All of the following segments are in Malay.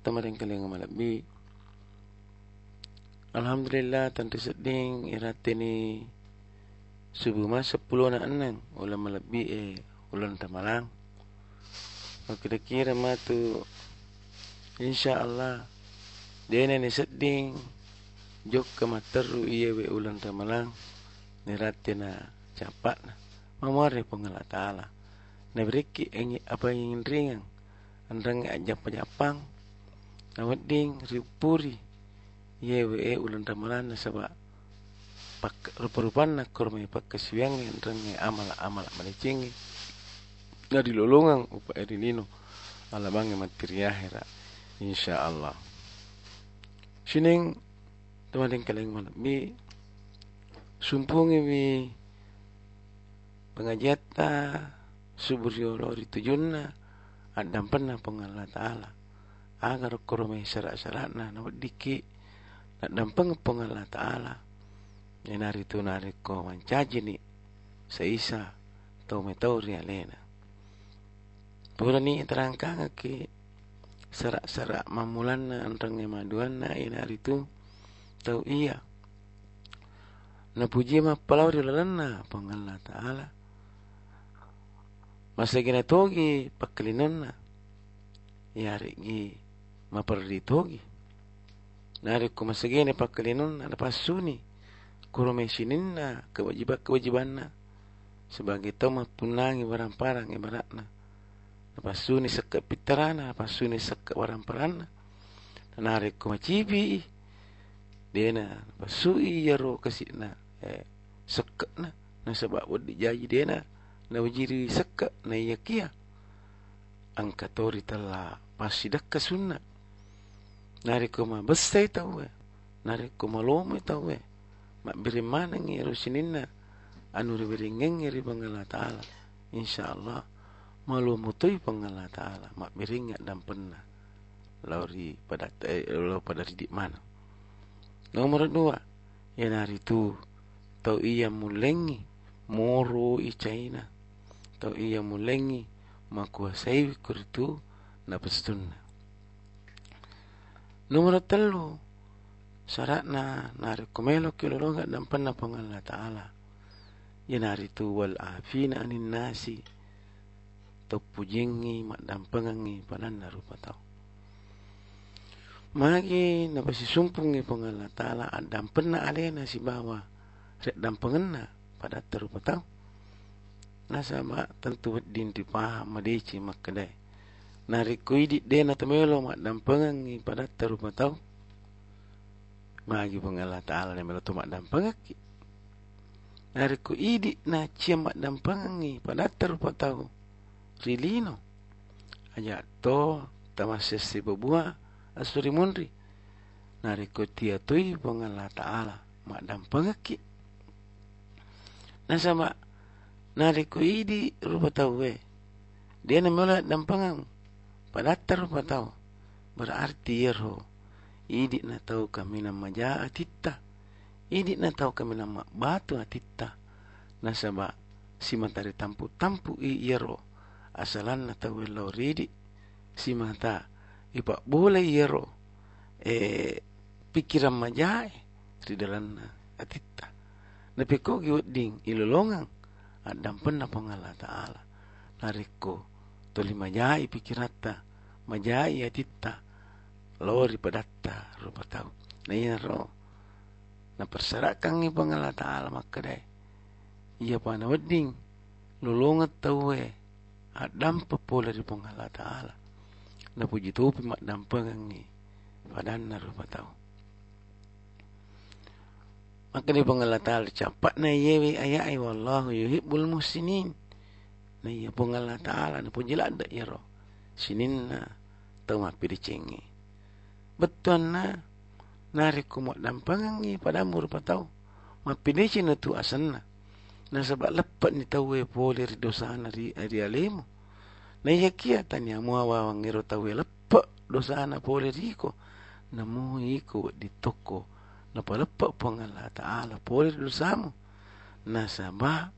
tamaring kaling malabi. Alhamdulillah tentu seding irate ni subuh mas sepuluh na anang ulam malabi eh ulan tamalang. Kira-kira ma tu insyaallah dene ni seding jok ke materu iya we ulan tamalang ni rate na capat na mamare pengala taala. Na beriki apa yang ringan andang ajap-ajapang Nawading ripuri yewe ulan ramalan na saba pak rupa-rupan na kurmai pak kasiwang yang amal amal malicingi. Na dilolongang upa erilino ala bangi materia hera insya Allah sining tumading kaling mana mi sumpungi mi pengajiata subur yolo ritujunna adam pernah pengalat ta'ala agar kurumai syarat-syarat na nak diki. Nak dampang pengalah taala. Ni nari tu nari ko mancaji ni. Seisa tau me tau ria lena pura ni terangkan ke serak-serak mamulan na antang ni maduan na ini hari tu tau iya. Na puji ma palau di lalana pengalah taala. Masa gina togi paklinon na yari gi maparritogi nari ko masagene pakalinon na pasuni. Kuro may sininna kewajiban kewajibanna. Sebagai toma punangi barang parang ibaratna napasuni sakka pitarana napasuni sakka barang parana nari ko macibi dena pasui yaro kasina eh, sakka na na sebab wadi jaji dena na wajiri sakka na yakia angkatori tala pasidak kasunna Nari ko ma bestay tawe. Nari ko malomo tawe. Ma biri mana ngi ero sininna. Anu ri biri ngeng ri pangala ta'ala. InsyaAllah. Malomo toy pangala ta'ala. Ma biri nga dampenna. Lauri pada eh, pada didik mana. Nomor dua. Ya nari tu. Tau iya mulengi. Moro i China. Tau iya mulengi. Makuasai kuritu. Napastunna. Nomor telu syarat na nari kumelo kilo enggak dan pernah pengal Taala. Ya nari tu wal afina anin nasi tu pujingi mak dan pengangi panan narupa tau. Magi na pasi sumpungi pengal Taala dan pernah ale nasi bawa rek dan pengenna pada terupa tau. Nasa mak tentu din dipaham madici mak nari kuidi de na temelo mak dan pengangi pada terupa tau. Magi pengala taala ne melo mak dan pengaki nari na cia mak dan pengangi pada terupa tau. Rilino aja to tamase si bubua asuri munri. Nari ku tia tui pengala taala mak dan pengaki nasa mak nari kuidi rupa tau we. Dia na melo dan pengang pada terpa tahu. Berarti yero idi na tahu kami nama maja atita idi na tahu kami nama batu atita nasaba si matari tampu tampu i yero asalan na tahu lo ridi si mata ipa boleh yero e pikiran maja di dalam atita napi ko giwat ding ilolongang adam pernah pengala taala. Nariko toli majai pikirata majai atita lori padatta rupa tau. Na ro na perserakan ni pangala taala makadai iya pa na wedding lulungat tau we adam papola di pangala taala na puji tupi mak dampangang ni padan na rupa tau. Maka ni pangala taala capat na yewi ayai wallahu yuhibbul musinin na iya pangala taala na puji lada iya ro sinin na tama piricengi betuan na narik kumot dampangan ni pada mur patau ma pineci na tu asan na. Na sebab lepat ni tahu e boleh dosa na ri ri alemu na ya kia tanya mu awa ngiro tahu e lepat dosa na boleh ri ko na mu iko di toko. Na pa lepat pangala taala boleh dosa mu. Na sabah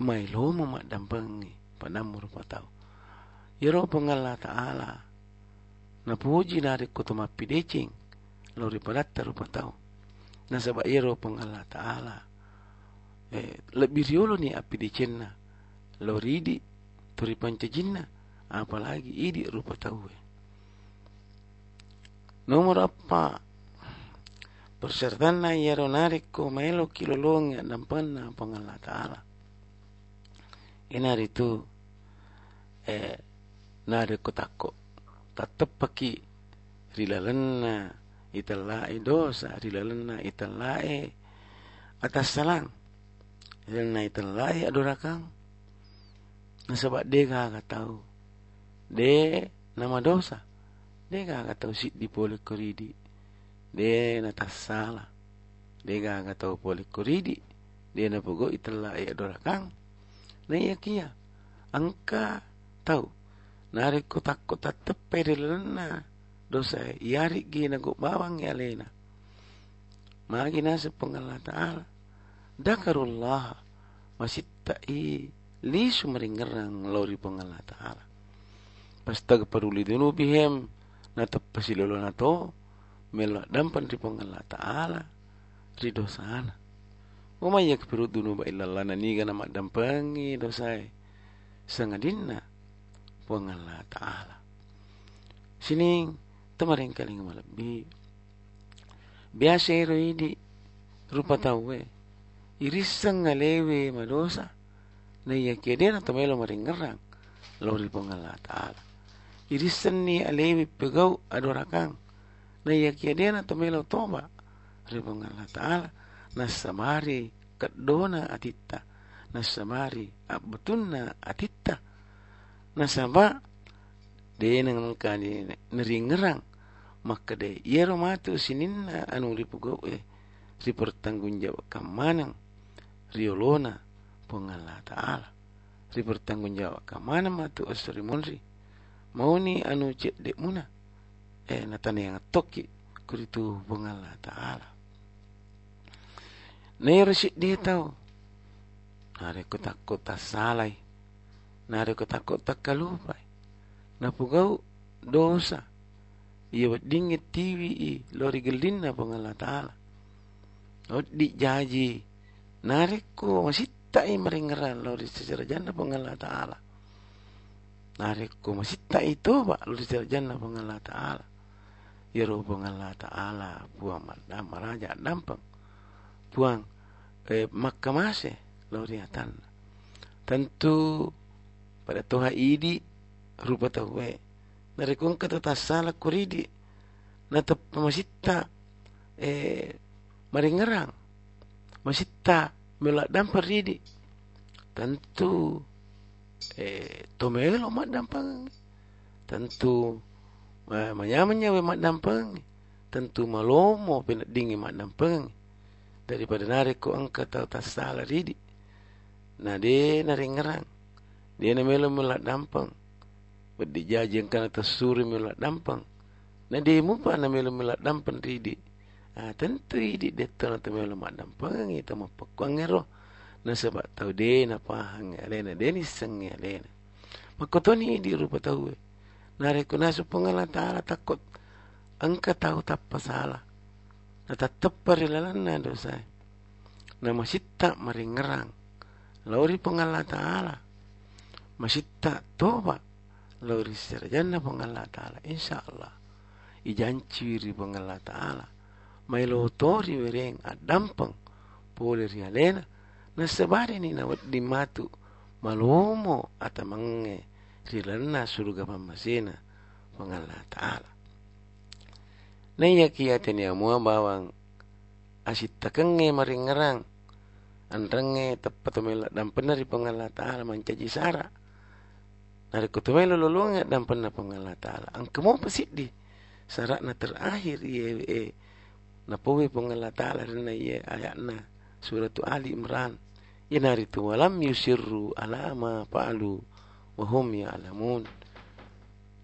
mai lomo mak dampangi pada mur patau Yero pangala taala na puji dari kutu mapi decing lori padatta rupa tau na sabab yero pangala taala eh lebih riolo ni api decena lori di turi panca jinna apalagi idi rupa tau eh. nomor apa? Persyaratan na yero narik ko maelo kilolong ya dampan na pangala taala inari tu eh nare ko takko tatepaki rilalenna italae dosa rilalenna italae atas salang rilalenna italae adorakang nasabak de ga ga tau. De nama dosa. De ga ga tau sit di pole koridi de na tasala de ga ga tau pole koridi de na pogo italae adorakang iya kia angka tau Nari ko takko tatepe rilana dosa yari gina go bawang ya lena. Magi nasa pengala ta'ala. Dakarullah masitta i lisu meringerang lori pengala ta'ala. Pastag paruli dunu bihem na tapasilolo na to melak dampan ri pengala ta'ala ri dosana. Umaya keperut dunu ba illallah na niga na dampangi dosai. Sangadinna puang Allah Ta'ala. Sini, temaring kaling malabi. Biasa ero ini, rupa tahu eh. Irisang ngalewe madosa. Na iya kaya na tumelo maringarang. Lori puang Allah Ta'ala. Irisan ni alewe pegaw adorakang. Na iya na tumelo toba. Ripong Allah Ta'ala. Nasamari kadona atita. Nasamari. Nasamari nasaba de nang kani neringerang. Maka de yero matu sininna anu ripugo e si pertanggung jawab riolona pengala taala. Si pertanggung jawab matu asri monri mau ni anu cek dek muna. Eh natane yang toki kuritu pengala taala Nero si dia tahu. Hari kota kota salai. Nare ko takko takkalupa na pugau dosa? Ia dingit tiwi lori gelinna pangala taala. Odi jaji. Nare ko masih tai merengeran lori secara janda pangala taala. Nare ko masih tai itu ba lori secara janda pangala taala. Ya ro pangala taala buang madam raja dampang buang eh makamase lori atan. Tentu pada toha idi rupa tahu nare kong kata tasala kuridi na ta masita eh maringerang masita melak dampar ridi tentu eh tomelo mak dampang tentu eh, manyamanya we mak dampang tentu malomo penak dingi mak dampang daripada nare ko angkat tahu tasala ridi na de nare ngerang dia na melo melo dampang. Bedi jaji yang kana tersuri melo dampang. Na dia mu pa na melo melo dampang ridi. Ah tentu ridi dia tu na melo mak dampang ngi ta mapakuang ero. Na sebab tau dia na pahang alena dia ni seng alena. Makoto ni rupa tahu. Na reku na su pengala taala takut. Angka tahu tak pasalah. Na tetap perilalan na dosa. Na masih tak meringerang. Lauri pengala taala. Masih tak toba. Lori serjana pengala taala. Insyaallah. Ijanci ri pengala taala. Mai lo tori wereng adampang pole ri alena. Na sebare ni na di matu. Malomo ata mange ri lana surga pamasena pengala taala na iya kia teni amua bawang. Asit takenge maringerang anrenge tepat mela dan benar di pengala taala mancaji sara. Nari kutumai lululunga dan pernah pengala ta'ala. Ang kemo pasit di. syarat na terakhir ye e na pongala taala rena ye ayat na surat ali imran. Inari tu walam yusirru ala ma fa'alu wa hum ya'lamun.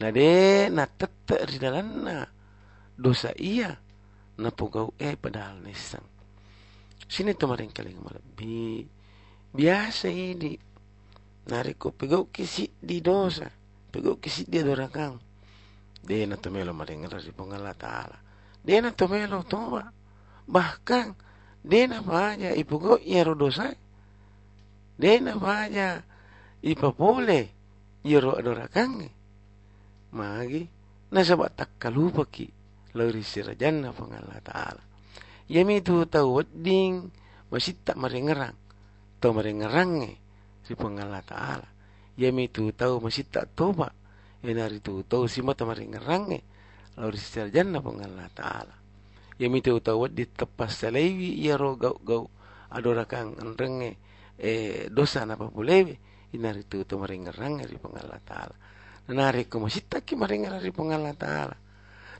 Na de na tette di dalanna dosa iya na pogau e padahal nesang sini to maring kaling malabi biasa ini nari ko pegau kisi di dosa pegau kisi di dorakang dia na tumelo maringar si pengala taala. Dia na tumelo toba. Bahkan dia na bahagia ibu go iero dosa. Dia na bahagia ipa pole iero adorakange. Magi na sabat tak kalupa ki lori sirajan na pengala taala. Yami tu tahu wedding masih tak maringarang. Tau maringarang si pengala taala. Yami tu tahu masih tak toba ina ritu tau si mata mari ngerange lalu secara janna pun Allah Ta'ala ya mite utau di tepas salewi ya gau gau adora kang nrenge e dosa napa pulewe ina ritu tau mari ngerange ri pun Allah Ta'ala nari ko masita ki mari ngerange ri pun Allah Ta'ala nari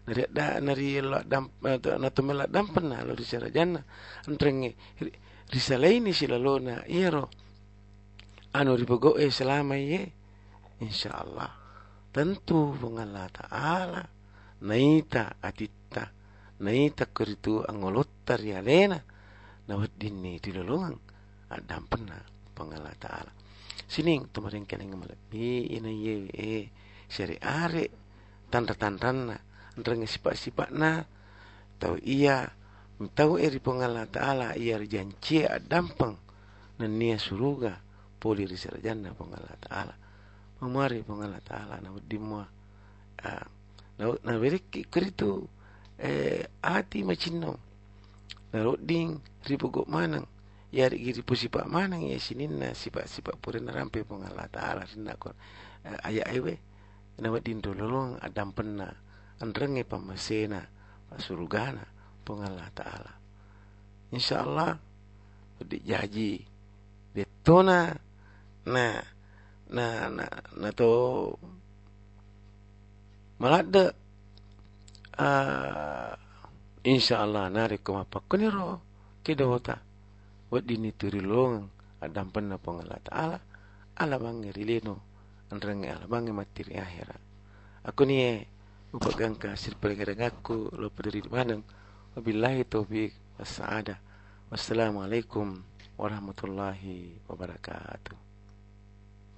da nari lo dam na to mela dam pena lo secara janna nrenge risalaini silalona iya ro. Anu ripogo e selama ye insyaallah. Tentu Allah Ta'ala naita atita naita kuritu angolottar ya lena nawat dinni tilolungan adam pena Allah Ta'ala. Sining tumaring keneng malabi ina ye e seri are tanda tanda na na tau iya tau eri Allah Ta'ala iya janji adam peng nania suruga poli risarjana Allah Ta'ala. Mamari pong Allah Ta'ala na dimwa uh, na, na veriki kritu eh, ati macino na roding ribu manang yari giri po sipa manang ya sinin na sipa puri na rampe pong Allah Ta'ala rinna ko uh, aya ewe na wadin dololong adam penna andrenge pamasena pasurugana Allah Ta'ala. Insyaallah di jaji detona nah na na na to malada uh, insyaallah nari ko mapakuniro kidota wadi ni turilong adam panna pangala taala. Ala bangi rilino andrenge ala bangi matiri akhirat aku ni upagang ka sir aku lo pediri manang wabillahi taufiq wassaada wassalamu alaikum warahmatullahi wabarakatuh